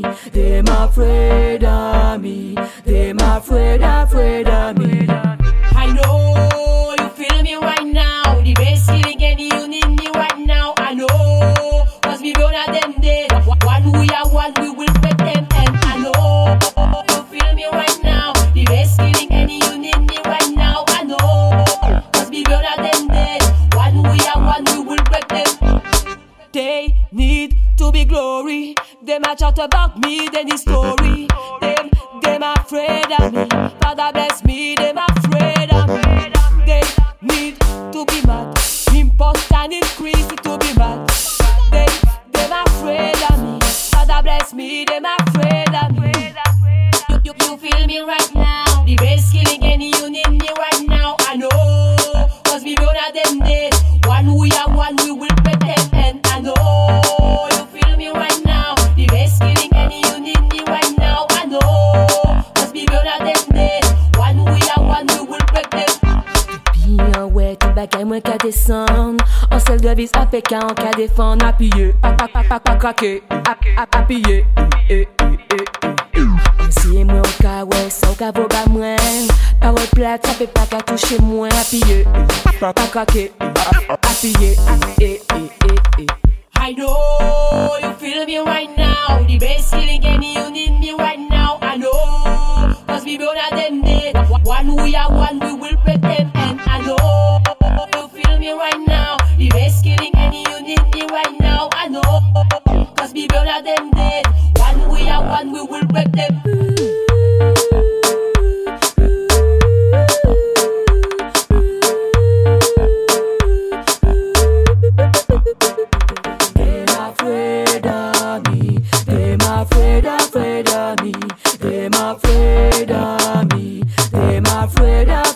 me, them afraid of me, them afraid, afraid of me. I know you feel me right now, the best feeling any you need me right now. I know, cause me brother them dead, one we are one we will pet them and I know. You feel me right now, the best feeling any you need me right now. I know, cause me brother them dead, one we are one we will pet them. They need them a chat about me, then the story. Them, them afraid of me. Father bless me, them afraid of me. They need to be mad. Impost and increase to be mad. They, them afraid of me. Father bless me, them afraid of me. You, you, you feel me right now? The bass killing any you need me right now. I know, cause we know that them dead. One we are one, we will mwen ka desan An sel devis apè ka an ka defan Apiye, pa pa pa pa pa krake Ap, ap, apiye, e, e, e, e An siye mwen an ka wè, sa ou ka voga mwen Parol plat, sa pe pa ka touche mwen Apiye, pa pa krake Ap, apiye, e, e, e, e I know you feel me right now. The bass killing any you need me right now. I know, cause we both are them dead. One we are one, them dead. One we are one, we will pretend. Them afraid of me Them afraid, of me Them afraid of